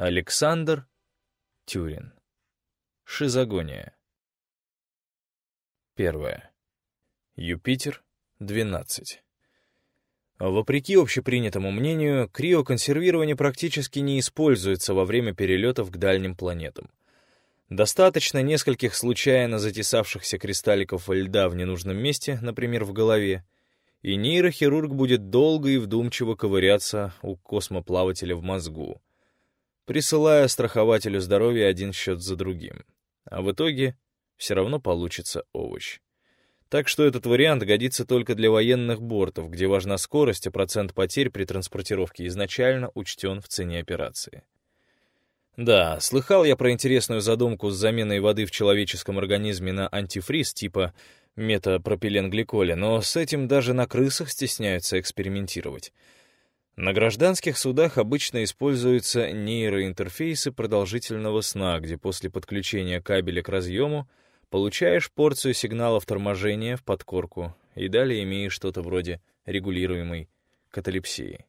Александр Тюрин. Шизогония. Первое. Юпитер, 12. Вопреки общепринятому мнению, криоконсервирование практически не используется во время перелетов к дальним планетам. Достаточно нескольких случайно затесавшихся кристалликов льда в ненужном месте, например, в голове, и нейрохирург будет долго и вдумчиво ковыряться у космоплавателя в мозгу, присылая страхователю здоровья один счет за другим. А в итоге все равно получится овощ. Так что этот вариант годится только для военных бортов, где важна скорость, а процент потерь при транспортировке изначально учтен в цене операции. Да, слыхал я про интересную задумку с заменой воды в человеческом организме на антифриз типа метапропиленгликоля, но с этим даже на крысах стесняются экспериментировать. На гражданских судах обычно используются нейроинтерфейсы продолжительного сна, где после подключения кабеля к разъему — Получаешь порцию сигналов торможения в подкорку и далее имеешь что-то вроде регулируемой каталепсии.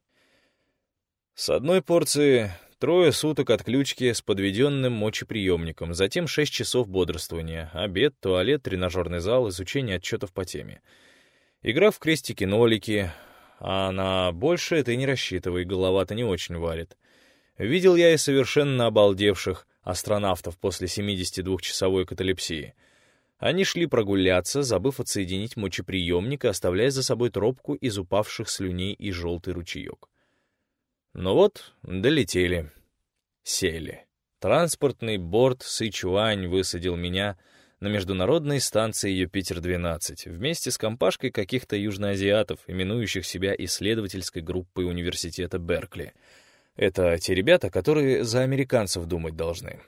С одной порции трое суток отключки с подведенным мочеприемником, затем шесть часов бодрствования, обед, туалет, тренажерный зал, изучение отчетов по теме. Игра в крестики-нолики, а на большее ты не рассчитывай, голова-то не очень варит. Видел я и совершенно обалдевших астронавтов после 72-часовой каталепсии — они шли прогуляться, забыв отсоединить мочеприемник и оставляя за собой тропку из упавших слюней и желтый ручеек. Ну вот, долетели. Сели. Транспортный борт Сычуань высадил меня на международной станции Юпитер-12 вместе с компашкой каких-то южноазиатов, именующих себя исследовательской группой университета Беркли. Это те ребята, которые за американцев думать должны.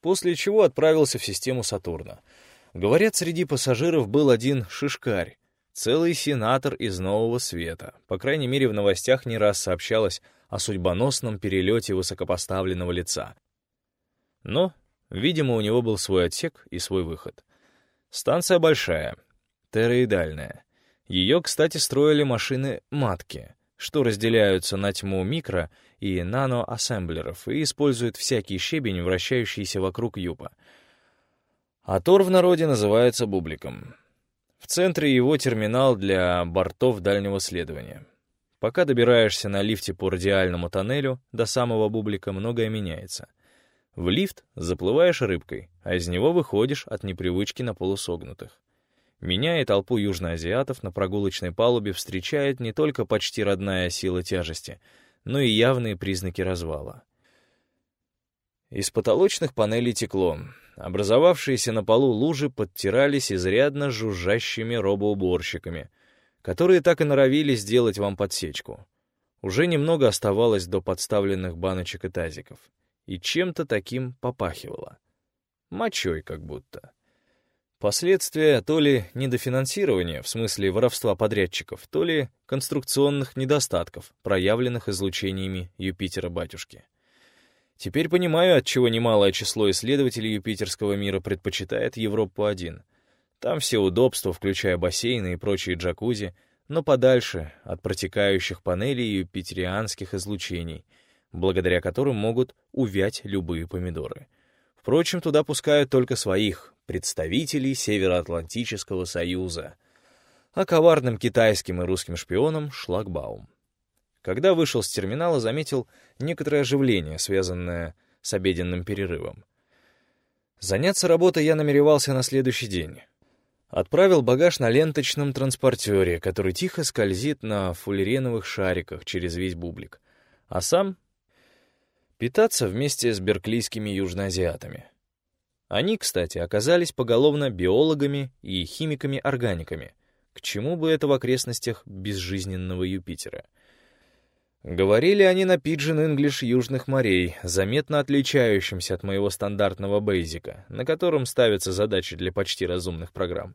После чего отправился в систему Сатурна — Говорят, среди пассажиров был один шишкарь, целый сенатор из Нового Света. По крайней мере, в новостях не раз сообщалось о судьбоносном перелете высокопоставленного лица. Но, видимо, у него был свой отсек и свой выход. Станция большая, тероидальная. Ее, кстати, строили машины-матки, что разделяются на тьму микро- и нано-ассемблеров и используют всякий щебень, вращающийся вокруг юпа — а Тор в народе называется бубликом. В центре его терминал для бортов дальнего следования. Пока добираешься на лифте по радиальному тоннелю до самого бублика, многое меняется. В лифт заплываешь рыбкой, а из него выходишь от непривычки на полусогнутых. Меня и толпу южноазиатов на прогулочной палубе встречает не только почти родная сила тяжести, но и явные признаки развала. Из потолочных панелей текло. Образовавшиеся на полу лужи подтирались изрядно жужжащими робоуборщиками, которые так и норовили сделать вам подсечку. Уже немного оставалось до подставленных баночек и тазиков. И чем-то таким попахивало. Мочой как будто. Последствия то ли недофинансирования, в смысле воровства подрядчиков, то ли конструкционных недостатков, проявленных излучениями Юпитера-батюшки. Теперь понимаю, отчего немалое число исследователей юпитерского мира предпочитает Европу-1. Там все удобства, включая бассейны и прочие джакузи, но подальше от протекающих панелей юпитерианских излучений, благодаря которым могут увять любые помидоры. Впрочем, туда пускают только своих, представителей Североатлантического Союза, а коварным китайским и русским шпионам — шлагбаум. Когда вышел с терминала, заметил некоторое оживление, связанное с обеденным перерывом. Заняться работой я намеревался на следующий день. Отправил багаж на ленточном транспортере, который тихо скользит на фуллереновых шариках через весь бублик, а сам питаться вместе с берклийскими южноазиатами. Они, кстати, оказались поголовно биологами и химиками-органиками. К чему бы это в окрестностях безжизненного Юпитера — Говорили они на пиджин инглиш южных морей, заметно отличающимся от моего стандартного бейзика, на котором ставятся задачи для почти разумных программ.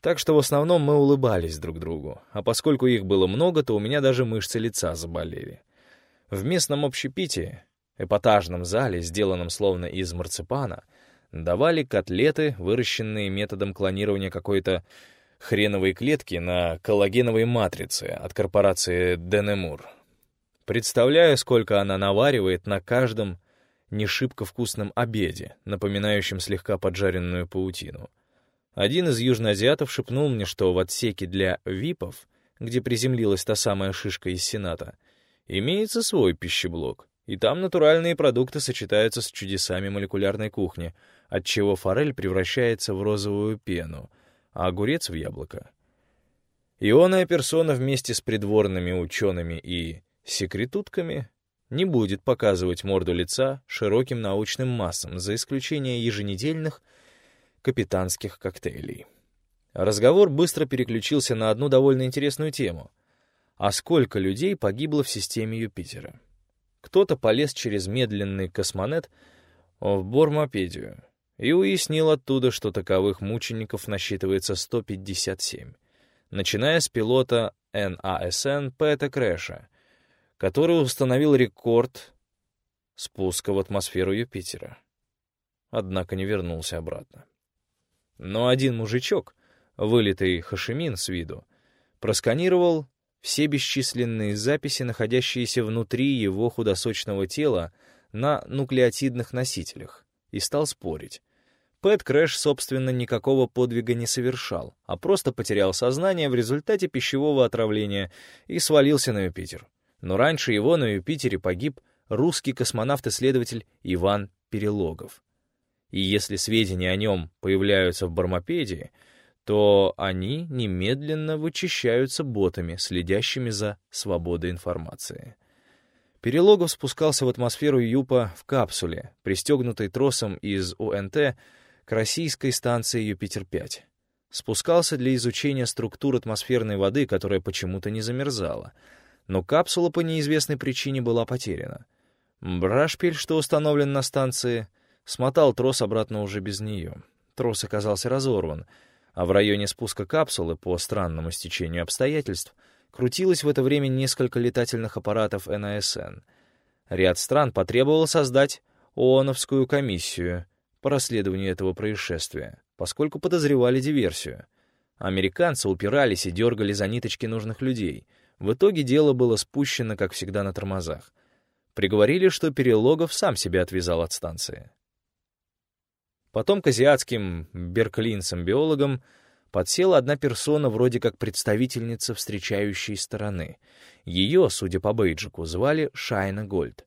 Так что в основном мы улыбались друг другу, а поскольку их было много, то у меня даже мышцы лица заболели. В местном общепитии, эпатажном зале, сделанном словно из марципана, давали котлеты, выращенные методом клонирования какой-то хреновой клетки на коллагеновой матрице от корпорации Денемур. Представляю, сколько она наваривает на каждом не вкусном обеде, напоминающем слегка поджаренную паутину. Один из южноазиатов шепнул мне, что в отсеке для випов, где приземлилась та самая шишка из Сената, имеется свой пищеблок, и там натуральные продукты сочетаются с чудесами молекулярной кухни, отчего форель превращается в розовую пену, а огурец — в яблоко. Ионная персона вместе с придворными учеными и секретутками не будет показывать морду лица широким научным массам, за исключением еженедельных капитанских коктейлей. Разговор быстро переключился на одну довольно интересную тему. А сколько людей погибло в системе Юпитера? Кто-то полез через медленный космонет в Бормопедию и уяснил оттуда, что таковых мучеников насчитывается 157, начиная с пилота НАСН Пэта Крэша — который установил рекорд спуска в атмосферу Юпитера. Однако не вернулся обратно. Но один мужичок, вылитый Хашимин с виду, просканировал все бесчисленные записи, находящиеся внутри его худосочного тела на нуклеотидных носителях, и стал спорить. Пэт Крэш, собственно, никакого подвига не совершал, а просто потерял сознание в результате пищевого отравления и свалился на Юпитер но раньше его на Юпитере погиб русский космонавт-исследователь Иван Перелогов. И если сведения о нем появляются в Бармопедии, то они немедленно вычищаются ботами, следящими за свободой информации. Перелогов спускался в атмосферу Юпа в капсуле, пристегнутой тросом из УНТ к российской станции Юпитер-5. Спускался для изучения структур атмосферной воды, которая почему-то не замерзала — но капсула по неизвестной причине была потеряна. Брашпиль, что установлен на станции, смотал трос обратно уже без нее. Трос оказался разорван, а в районе спуска капсулы, по странному стечению обстоятельств, крутилось в это время несколько летательных аппаратов НАСН. Ряд стран потребовал создать ООНовскую комиссию по расследованию этого происшествия, поскольку подозревали диверсию. Американцы упирались и дергали за ниточки нужных людей — в итоге дело было спущено, как всегда, на тормозах. Приговорили, что Перелогов сам себя отвязал от станции. Потом к азиатским берклинцам-биологам подсела одна персона, вроде как представительница встречающей стороны. Ее, судя по бейджику, звали Шайна Гольд.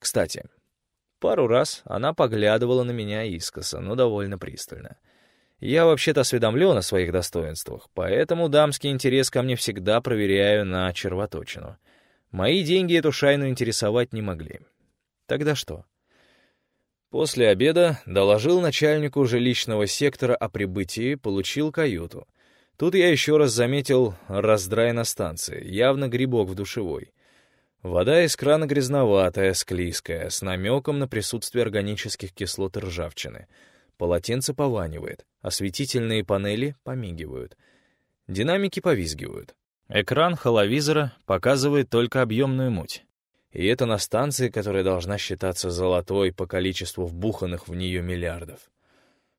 Кстати, пару раз она поглядывала на меня искоса, но довольно пристально — я вообще-то осведомлен о своих достоинствах, поэтому дамский интерес ко мне всегда проверяю на червоточину. Мои деньги эту шайну интересовать не могли. Тогда что? После обеда доложил начальнику жилищного сектора о прибытии, получил каюту. Тут я еще раз заметил раздрай на станции, явно грибок в душевой. Вода из крана грязноватая, склизкая, с намеком на присутствие органических кислот и ржавчины — Полотенце пованивает, осветительные панели помигивают. Динамики повизгивают. Экран холовизора показывает только объемную муть. И это на станции, которая должна считаться золотой по количеству вбуханных в нее миллиардов.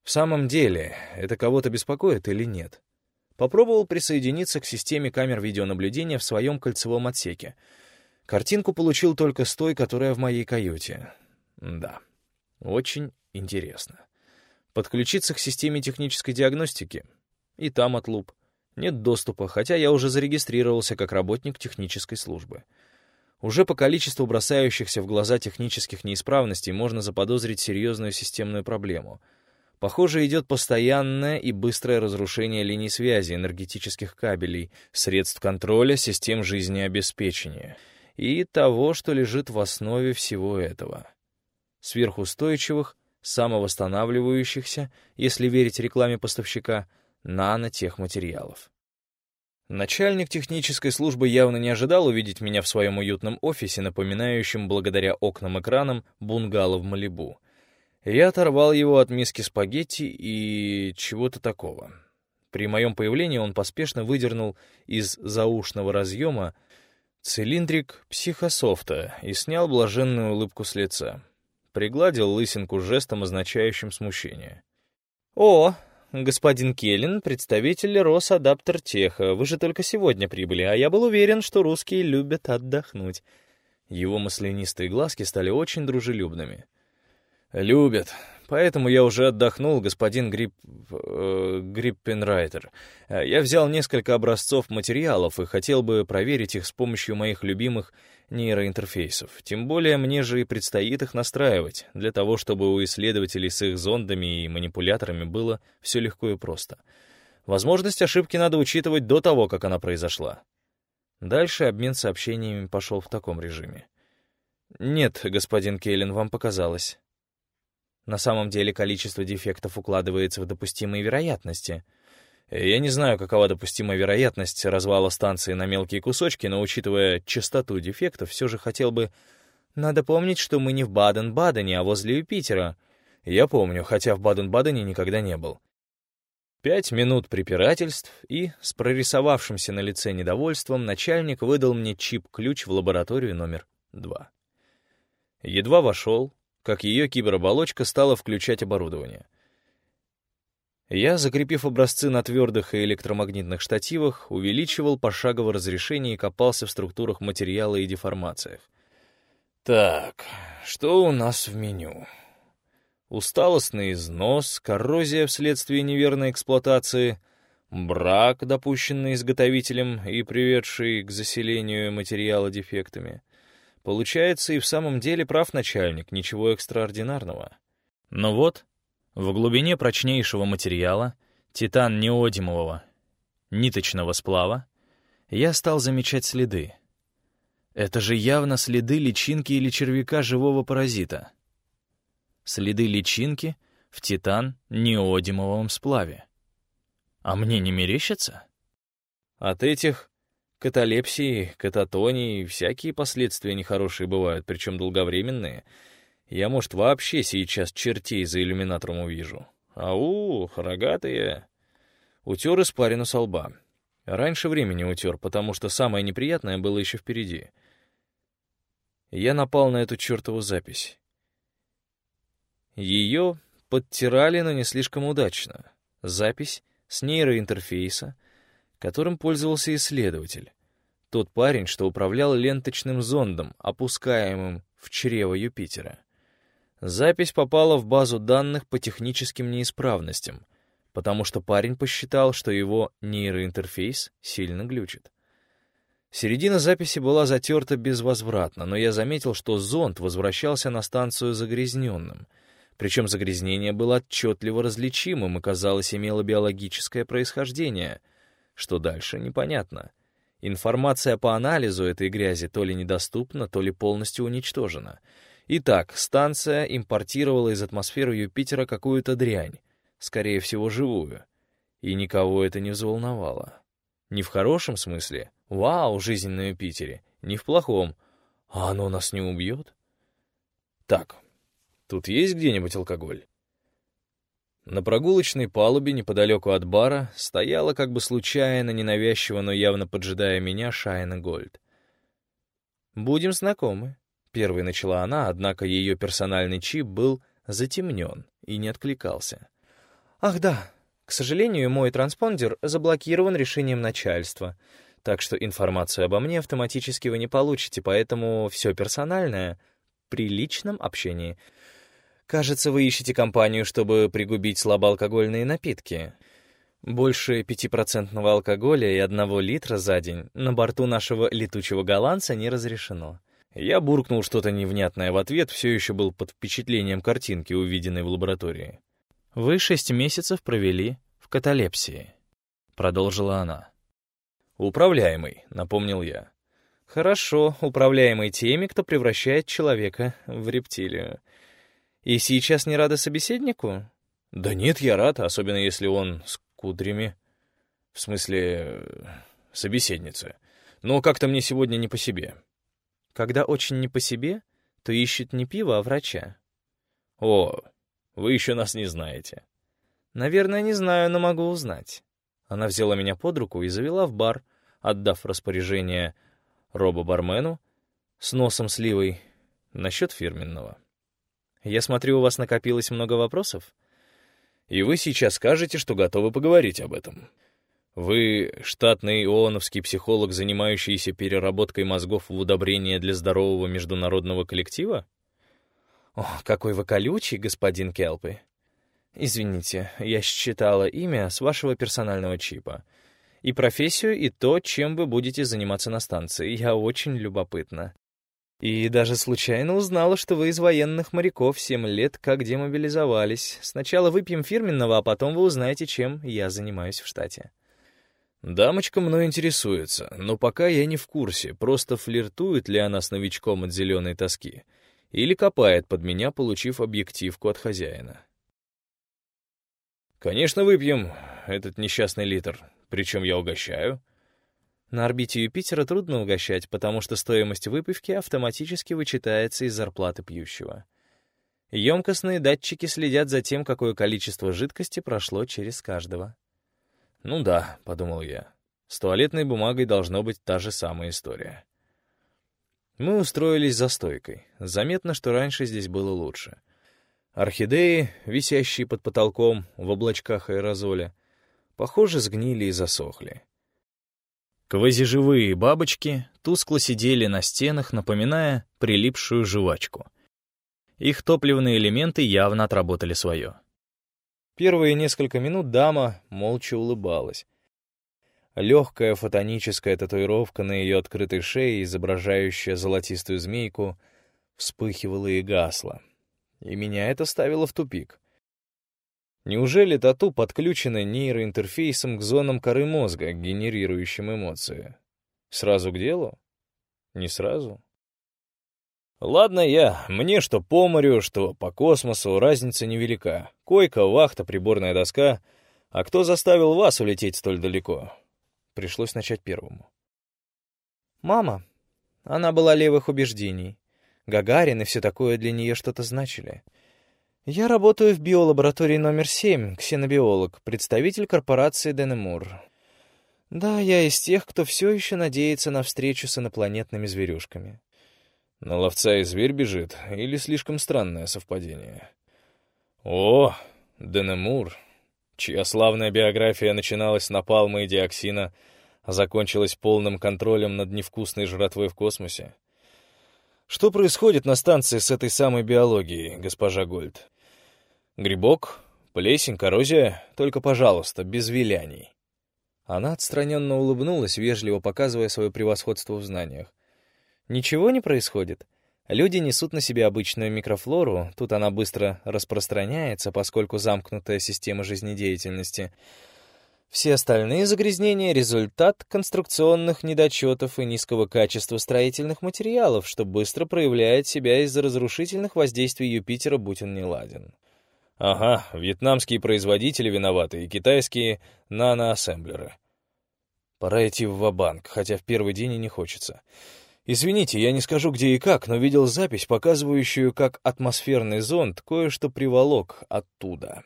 В самом деле, это кого-то беспокоит или нет? Попробовал присоединиться к системе камер видеонаблюдения в своем кольцевом отсеке. Картинку получил только с той, которая в моей каюте. Да, очень интересно. Подключиться к системе технической диагностики? И там отлуп. Нет доступа, хотя я уже зарегистрировался как работник технической службы. Уже по количеству бросающихся в глаза технических неисправностей можно заподозрить серьезную системную проблему. Похоже, идет постоянное и быстрое разрушение линий связи, энергетических кабелей, средств контроля, систем жизнеобеспечения и того, что лежит в основе всего этого. Сверхустойчивых, самовосстанавливающихся, если верить рекламе поставщика, нанотехматериалов. Начальник технической службы явно не ожидал увидеть меня в своем уютном офисе, напоминающем благодаря окнам-экранам бунгало в Малибу. Я оторвал его от миски спагетти и чего-то такого. При моем появлении он поспешно выдернул из заушного разъема цилиндрик психософта и снял блаженную улыбку с лица пригладил лысинку жестом, означающим смущение. «О, господин Келлин, представитель Росадаптер Теха, вы же только сегодня прибыли, а я был уверен, что русские любят отдохнуть». Его маслянистые глазки стали очень дружелюбными. «Любят. Поэтому я уже отдохнул, господин Грипп... Э, Гриппенрайтер. Я взял несколько образцов материалов и хотел бы проверить их с помощью моих любимых нейроинтерфейсов. Тем более мне же и предстоит их настраивать, для того, чтобы у исследователей с их зондами и манипуляторами было все легко и просто. Возможность ошибки надо учитывать до того, как она произошла. Дальше обмен сообщениями пошел в таком режиме. «Нет, господин Кейлин, вам показалось». На самом деле количество дефектов укладывается в допустимые вероятности. Я не знаю, какова допустимая вероятность развала станции на мелкие кусочки, но, учитывая частоту дефектов, все же хотел бы... Надо помнить, что мы не в Баден-Бадене, а возле Юпитера. Я помню, хотя в Баден-Бадене никогда не был. Пять минут препирательств, и, с прорисовавшимся на лице недовольством, начальник выдал мне чип-ключ в лабораторию номер два. Едва вошел, как ее кибероболочка стала включать оборудование. Я, закрепив образцы на твердых и электромагнитных штативах, увеличивал пошагово разрешение и копался в структурах материала и деформациях. Так, что у нас в меню? Усталостный износ, коррозия вследствие неверной эксплуатации, брак, допущенный изготовителем и приведший к заселению материала дефектами — Получается, и в самом деле прав начальник, ничего экстраординарного. Но вот, в глубине прочнейшего материала, титан неодимового, ниточного сплава, я стал замечать следы. Это же явно следы личинки или червяка живого паразита. Следы личинки в титан неодимовом сплаве. А мне не мерещится? От этих Каталепсии, кататонии, всякие последствия нехорошие бывают, причем долговременные. Я, может, вообще сейчас чертей за иллюминатором увижу. Ау, рогатые. Утер испарину со лба. Раньше времени утер, потому что самое неприятное было еще впереди. Я напал на эту чертову запись. Ее подтирали, но не слишком удачно. Запись с нейроинтерфейса, которым пользовался исследователь. Тот парень, что управлял ленточным зондом, опускаемым в чрево Юпитера. Запись попала в базу данных по техническим неисправностям, потому что парень посчитал, что его нейроинтерфейс сильно глючит. Середина записи была затерта безвозвратно, но я заметил, что зонд возвращался на станцию загрязненным. Причем загрязнение было отчетливо различимым и, казалось, имело биологическое происхождение — что дальше, непонятно. Информация по анализу этой грязи то ли недоступна, то ли полностью уничтожена. Итак, станция импортировала из атмосферы Юпитера какую-то дрянь, скорее всего, живую. И никого это не взволновало. Не в хорошем смысле «Вау, жизнь на Юпитере», не в плохом «А оно нас не убьет?» Так, тут есть где-нибудь алкоголь? На прогулочной палубе неподалеку от бара стояла как бы случайно, ненавязчиво, но явно поджидая меня, Шайна Гольд. «Будем знакомы», — первой начала она, однако ее персональный чип был затемнен и не откликался. «Ах да, к сожалению, мой транспондер заблокирован решением начальства, так что информацию обо мне автоматически вы не получите, поэтому все персональное при личном общении — Кажется, вы ищете компанию, чтобы пригубить слабоалкогольные напитки. Больше пятипроцентного алкоголя и одного литра за день на борту нашего летучего голландца не разрешено. Я буркнул что-то невнятное в ответ, все еще был под впечатлением картинки, увиденной в лаборатории. «Вы шесть месяцев провели в каталепсии», — продолжила она. «Управляемый», — напомнил я. «Хорошо, управляемый теми, кто превращает человека в рептилию. И сейчас не рада собеседнику? Да нет, я рад, особенно если он с кудрями. В смысле, собеседница. Но как-то мне сегодня не по себе. Когда очень не по себе, то ищет не пиво, а врача. О, вы еще нас не знаете. Наверное, не знаю, но могу узнать. Она взяла меня под руку и завела в бар, отдав распоряжение робо-бармену с носом сливой насчет фирменного. Я смотрю, у вас накопилось много вопросов. И вы сейчас скажете, что готовы поговорить об этом. Вы штатный ООНовский психолог, занимающийся переработкой мозгов в удобрение для здорового международного коллектива? О, какой вы колючий, господин Келпи. Извините, я считала имя с вашего персонального чипа. И профессию, и то, чем вы будете заниматься на станции. Я очень любопытна. И даже случайно узнала, что вы из военных моряков семь лет как демобилизовались. Сначала выпьем фирменного, а потом вы узнаете, чем я занимаюсь в штате. Дамочка мной интересуется, но пока я не в курсе, просто флиртует ли она с новичком от зеленой тоски или копает под меня, получив объективку от хозяина. Конечно, выпьем этот несчастный литр, причем я угощаю. На орбите Юпитера трудно угощать, потому что стоимость выпивки автоматически вычитается из зарплаты пьющего. Емкостные датчики следят за тем, какое количество жидкости прошло через каждого. «Ну да», — подумал я, — «с туалетной бумагой должно быть та же самая история». Мы устроились за стойкой. Заметно, что раньше здесь было лучше. Орхидеи, висящие под потолком в облачках аэрозоля, похоже, сгнили и засохли. Квазиживые бабочки тускло сидели на стенах, напоминая прилипшую жвачку. Их топливные элементы явно отработали свое. Первые несколько минут дама молча улыбалась. Легкая фотоническая татуировка на ее открытой шее, изображающая золотистую змейку, вспыхивала и гасла. И меня это ставило в тупик. Неужели тату подключено нейроинтерфейсом к зонам коры мозга, генерирующим эмоции? Сразу к делу? Не сразу? Ладно я, мне что по морю, что по космосу, разница невелика. Койка, вахта, приборная доска. А кто заставил вас улететь столь далеко? Пришлось начать первому. Мама. Она была левых убеждений. Гагарин и все такое для нее что-то значили. Я работаю в биолаборатории номер 7, ксенобиолог, представитель корпорации Денемур. Да, я из тех, кто все еще надеется на встречу с инопланетными зверюшками. На ловца и зверь бежит, или слишком странное совпадение? О, Денемур, чья славная биография начиналась с напалма и диоксина, а закончилась полным контролем над невкусной жратвой в космосе. Что происходит на станции с этой самой биологией, госпожа Гольд? Грибок, плесень, коррозия, только, пожалуйста, без виляний. Она отстраненно улыбнулась, вежливо показывая свое превосходство в знаниях. Ничего не происходит. Люди несут на себе обычную микрофлору, тут она быстро распространяется, поскольку замкнутая система жизнедеятельности. Все остальные загрязнения — результат конструкционных недочетов и низкого качества строительных материалов, что быстро проявляет себя из-за разрушительных воздействий Юпитера, будь он неладен. Ага, вьетнамские производители виноваты и китайские наноассемблеры. Пора идти в ва-банк, хотя в первый день и не хочется. Извините, я не скажу где и как, но видел запись, показывающую, как атмосферный зонд кое-что приволок оттуда.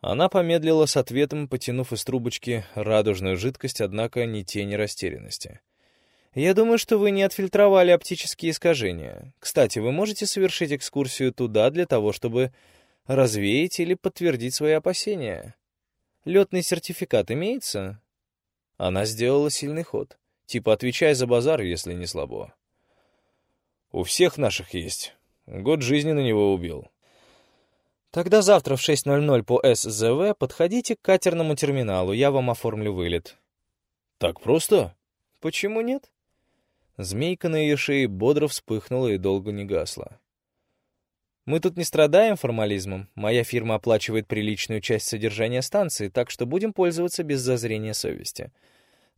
Она помедлила с ответом, потянув из трубочки радужную жидкость, однако ни тени растерянности. «Я думаю, что вы не отфильтровали оптические искажения. Кстати, вы можете совершить экскурсию туда для того, чтобы развеять или подтвердить свои опасения. Летный сертификат имеется? Она сделала сильный ход. Типа отвечай за базар, если не слабо. У всех наших есть. Год жизни на него убил. Тогда завтра в 6.00 по СЗВ подходите к катерному терминалу, я вам оформлю вылет. Так просто? Почему нет? Змейка на ее шее бодро вспыхнула и долго не гасла. Мы тут не страдаем формализмом. Моя фирма оплачивает приличную часть содержания станции, так что будем пользоваться без зазрения совести.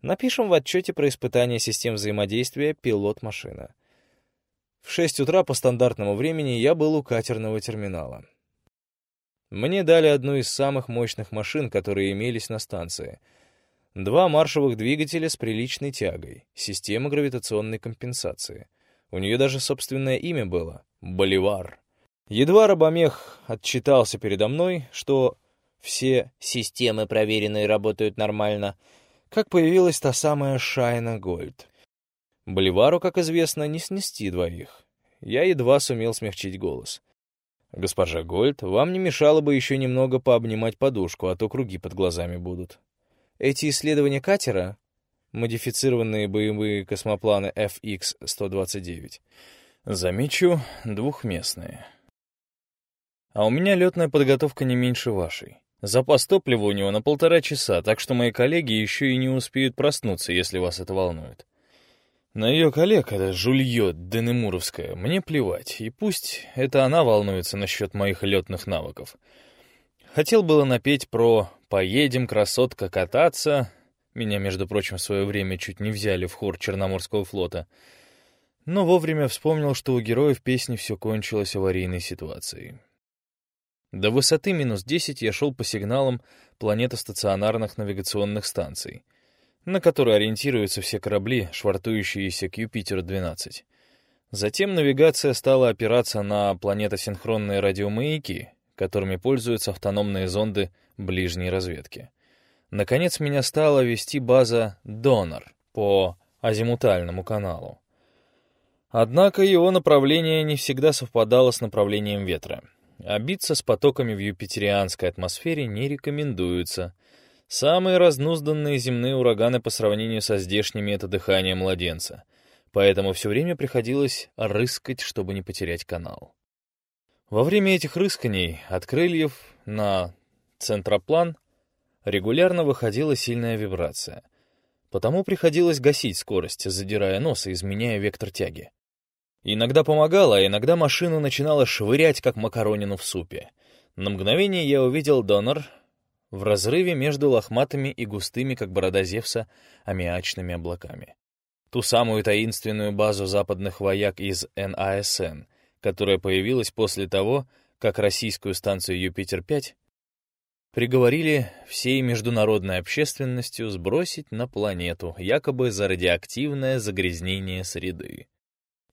Напишем в отчете про испытание систем взаимодействия пилот-машина. В 6 утра по стандартному времени я был у катерного терминала. Мне дали одну из самых мощных машин, которые имелись на станции. Два маршевых двигателя с приличной тягой, система гравитационной компенсации. У нее даже собственное имя было — Боливар. Едва рабомех отчитался передо мной, что все системы проверенные работают нормально, как появилась та самая Шайна Гольд. Боливару, как известно, не снести двоих. Я едва сумел смягчить голос. «Госпожа Гольд, вам не мешало бы еще немного пообнимать подушку, а то круги под глазами будут. Эти исследования катера, модифицированные боевые космопланы FX-129, замечу, двухместные». А у меня летная подготовка не меньше вашей. Запас топлива у него на полтора часа, так что мои коллеги еще и не успеют проснуться, если вас это волнует. На ее коллег, это жулье Денемуровская, мне плевать, и пусть это она волнуется насчет моих летных навыков. Хотел было напеть про «Поедем, красотка, кататься». Меня, между прочим, в свое время чуть не взяли в хор Черноморского флота. Но вовремя вспомнил, что у героев песни все кончилось аварийной ситуацией. До высоты минус 10 я шел по сигналам планетостационарных навигационных станций — на который ориентируются все корабли, швартующиеся к Юпитеру-12. Затем навигация стала опираться на планетосинхронные радиомаяки, которыми пользуются автономные зонды ближней разведки. Наконец меня стала вести база «Донор» по азимутальному каналу. Однако его направление не всегда совпадало с направлением ветра, а биться с потоками в юпитерианской атмосфере не рекомендуется — Самые разнузданные земные ураганы по сравнению со здешними — это дыхание младенца. Поэтому все время приходилось рыскать, чтобы не потерять канал. Во время этих рысканий от крыльев на центроплан регулярно выходила сильная вибрация. Потому приходилось гасить скорость, задирая нос и изменяя вектор тяги. Иногда помогало, а иногда машину начинала швырять, как макаронину в супе. На мгновение я увидел донор, в разрыве между лохматыми и густыми, как борода Зевса, аммиачными облаками. Ту самую таинственную базу западных вояк из НАСН, которая появилась после того, как российскую станцию Юпитер-5 приговорили всей международной общественностью сбросить на планету якобы за радиоактивное загрязнение среды.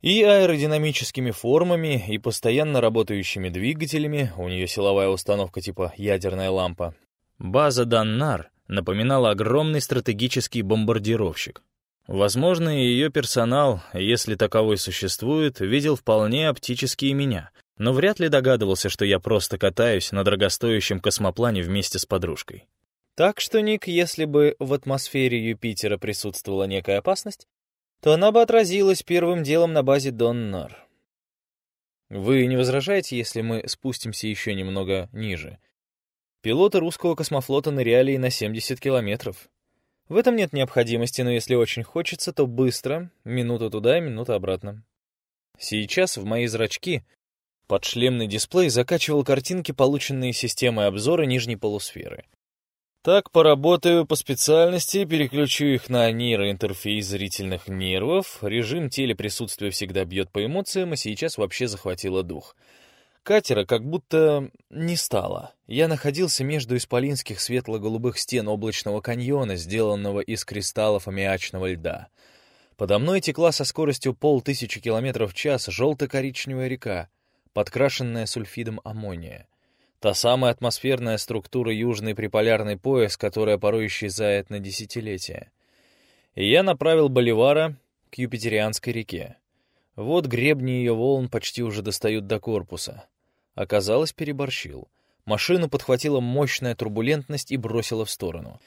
И аэродинамическими формами, и постоянно работающими двигателями, у нее силовая установка типа ядерная лампа, База Даннар напоминала огромный стратегический бомбардировщик. Возможно, ее персонал, если таковой существует, видел вполне оптически меня, но вряд ли догадывался, что я просто катаюсь на дорогостоящем космоплане вместе с подружкой. Так что, Ник, если бы в атмосфере Юпитера присутствовала некая опасность, то она бы отразилась первым делом на базе Доннар. Вы не возражаете, если мы спустимся еще немного ниже Пилоты русского космофлота ныряли и на 70 километров. В этом нет необходимости, но если очень хочется, то быстро, минуту туда и минуту обратно. Сейчас в мои зрачки подшлемный дисплей закачивал картинки, полученные системой обзора нижней полусферы. Так поработаю по специальности, переключу их на нейроинтерфейс зрительных нервов, режим телеприсутствия всегда бьет по эмоциям, и сейчас вообще захватило дух — Катера как будто не стало. Я находился между исполинских светло-голубых стен облачного каньона, сделанного из кристаллов аммиачного льда. Подо мной текла со скоростью полтысячи километров в час желто-коричневая река, подкрашенная сульфидом аммония. Та самая атмосферная структура южный приполярный пояс, которая порой исчезает на десятилетия. И я направил Боливара к Юпитерианской реке. Вот гребни ее волн почти уже достают до корпуса. Оказалось, переборщил. Машину подхватила мощная турбулентность и бросила в сторону.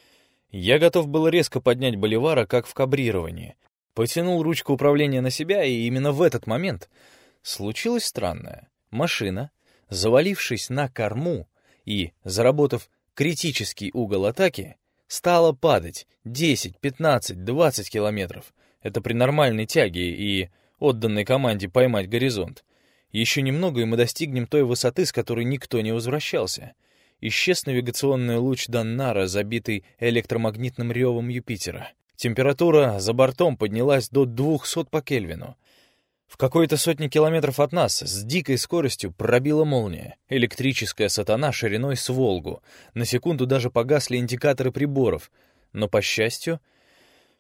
Я готов был резко поднять боливара, как в кабрировании. Потянул ручку управления на себя, и именно в этот момент случилось странное. Машина, завалившись на корму и заработав критический угол атаки, стала падать 10, 15, 20 километров. Это при нормальной тяге и отданной команде поймать горизонт. Еще немного, и мы достигнем той высоты, с которой никто не возвращался. Исчез навигационный луч Даннара, забитый электромагнитным ревом Юпитера. Температура за бортом поднялась до 200 по Кельвину. В какой-то сотни километров от нас с дикой скоростью пробила молния. Электрическая сатана шириной с Волгу. На секунду даже погасли индикаторы приборов. Но, по счастью,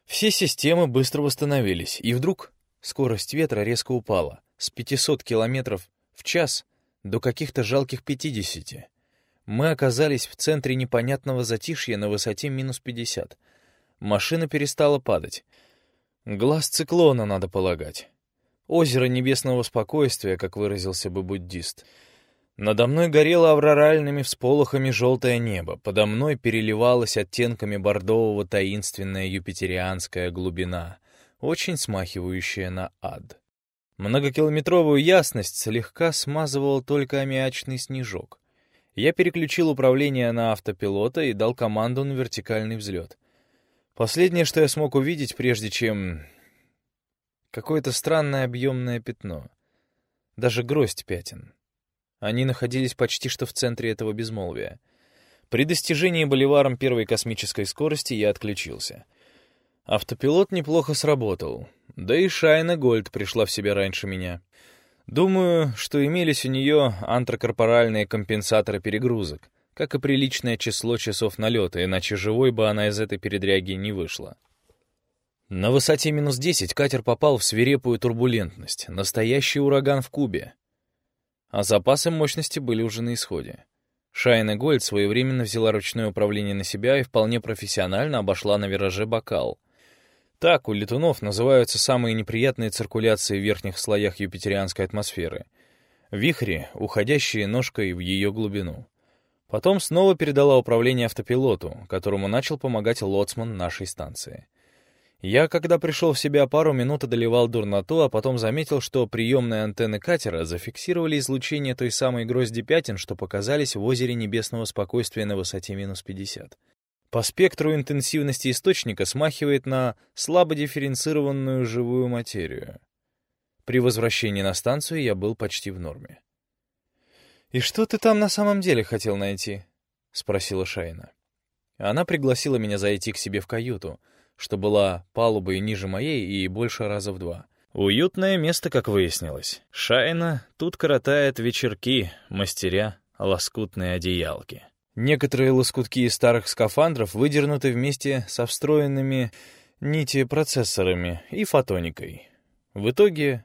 все системы быстро восстановились. И вдруг скорость ветра резко упала с 500 километров в час до каких-то жалких 50. Мы оказались в центре непонятного затишья на высоте минус 50. Машина перестала падать. Глаз циклона, надо полагать. Озеро небесного спокойствия, как выразился бы буддист. Надо мной горело авроральными всполохами желтое небо, подо мной переливалась оттенками бордового таинственная юпитерианская глубина, очень смахивающая на ад. Многокилометровую ясность слегка смазывал только аммиачный снежок. Я переключил управление на автопилота и дал команду на вертикальный взлет. Последнее, что я смог увидеть, прежде чем... Какое-то странное объемное пятно. Даже гроздь пятен. Они находились почти что в центре этого безмолвия. При достижении боливаром первой космической скорости я отключился. Автопилот неплохо сработал. Да и Шайна Гольд пришла в себя раньше меня. Думаю, что имелись у нее антрокорпоральные компенсаторы перегрузок, как и приличное число часов налета, иначе живой бы она из этой передряги не вышла. На высоте минус 10 катер попал в свирепую турбулентность, настоящий ураган в Кубе. А запасы мощности были уже на исходе. Шайна Гольд своевременно взяла ручное управление на себя и вполне профессионально обошла на вираже бокал — так у летунов называются самые неприятные циркуляции в верхних слоях юпитерианской атмосферы. Вихри, уходящие ножкой в ее глубину. Потом снова передала управление автопилоту, которому начал помогать лоцман нашей станции. Я, когда пришел в себя, пару минут одолевал дурноту, а потом заметил, что приемные антенны катера зафиксировали излучение той самой грозди пятен, что показались в озере небесного спокойствия на высоте минус 50. По спектру интенсивности источника смахивает на слабо дифференцированную живую материю. При возвращении на станцию я был почти в норме. «И что ты там на самом деле хотел найти?» — спросила Шайна. Она пригласила меня зайти к себе в каюту, что была палубой ниже моей и больше раза в два. Уютное место, как выяснилось. Шайна тут коротает вечерки, мастеря лоскутные одеялки. Некоторые лоскутки из старых скафандров выдернуты вместе со встроенными нити-процессорами и фотоникой. В итоге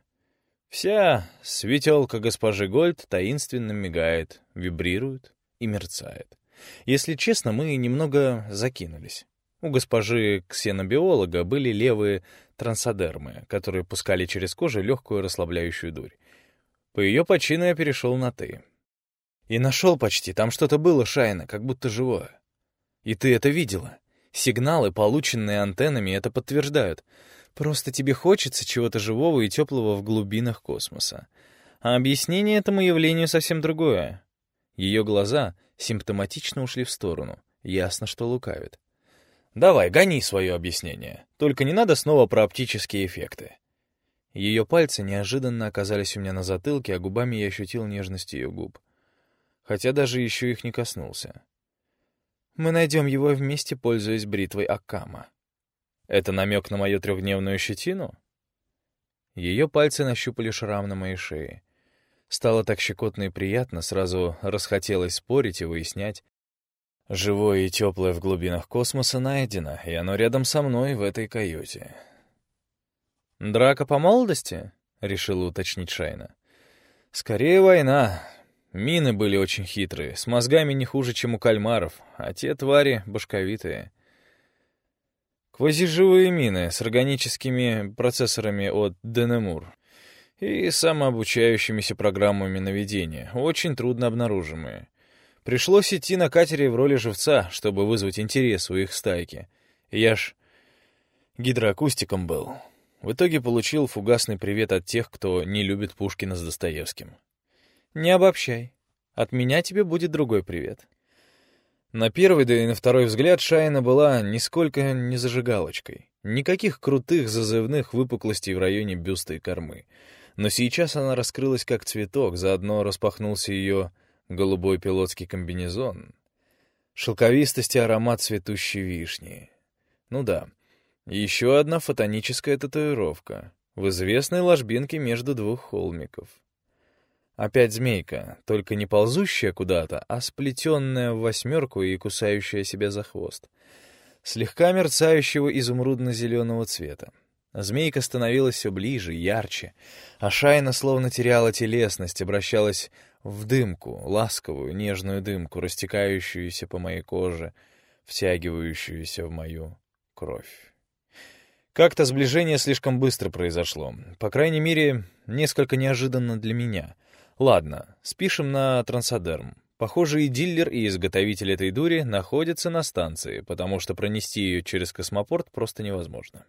вся светелка госпожи Гольд таинственно мигает, вибрирует и мерцает. Если честно, мы немного закинулись. У госпожи ксенобиолога были левые трансодермы, которые пускали через кожу легкую расслабляющую дурь. По ее почину я перешел на «ты». И нашел почти, там что-то было, Шайна, как будто живое. И ты это видела. Сигналы, полученные антеннами, это подтверждают. Просто тебе хочется чего-то живого и теплого в глубинах космоса. А объяснение этому явлению совсем другое. Ее глаза симптоматично ушли в сторону. Ясно, что лукавит. «Давай, гони свое объяснение. Только не надо снова про оптические эффекты». Ее пальцы неожиданно оказались у меня на затылке, а губами я ощутил нежность ее губ хотя даже еще их не коснулся. Мы найдем его вместе, пользуясь бритвой Акама. Это намек на мою трехдневную щетину? Ее пальцы нащупали шрам на моей шее. Стало так щекотно и приятно, сразу расхотелось спорить и выяснять. Живое и теплое в глубинах космоса найдено, и оно рядом со мной в этой каюте. «Драка по молодости?» — решила уточнить Шайна. «Скорее война. Мины были очень хитрые, с мозгами не хуже, чем у кальмаров, а те твари башковитые. Квазиживые мины с органическими процессорами от Денемур и самообучающимися программами наведения, очень трудно обнаружимые. Пришлось идти на катере в роли живца, чтобы вызвать интерес у их стайки. Я ж гидроакустиком был. В итоге получил фугасный привет от тех, кто не любит Пушкина с Достоевским. Не обобщай. От меня тебе будет другой привет. На первый, да и на второй взгляд Шайна была нисколько не зажигалочкой. Никаких крутых зазывных выпуклостей в районе бюста и кормы. Но сейчас она раскрылась как цветок, заодно распахнулся ее голубой пилотский комбинезон. Шелковистость и аромат цветущей вишни. Ну да, еще одна фотоническая татуировка в известной ложбинке между двух холмиков. Опять змейка, только не ползущая куда-то, а сплетенная в восьмерку и кусающая себя за хвост. Слегка мерцающего изумрудно-зеленого цвета. Змейка становилась все ближе, ярче, а шайна словно теряла телесность, обращалась в дымку, ласковую, нежную дымку, растекающуюся по моей коже, втягивающуюся в мою кровь. Как-то сближение слишком быстро произошло, по крайней мере, несколько неожиданно для меня — Ладно, спишем на трансодерм. Похоже, и дилер, и изготовитель этой дури находятся на станции, потому что пронести ее через космопорт просто невозможно.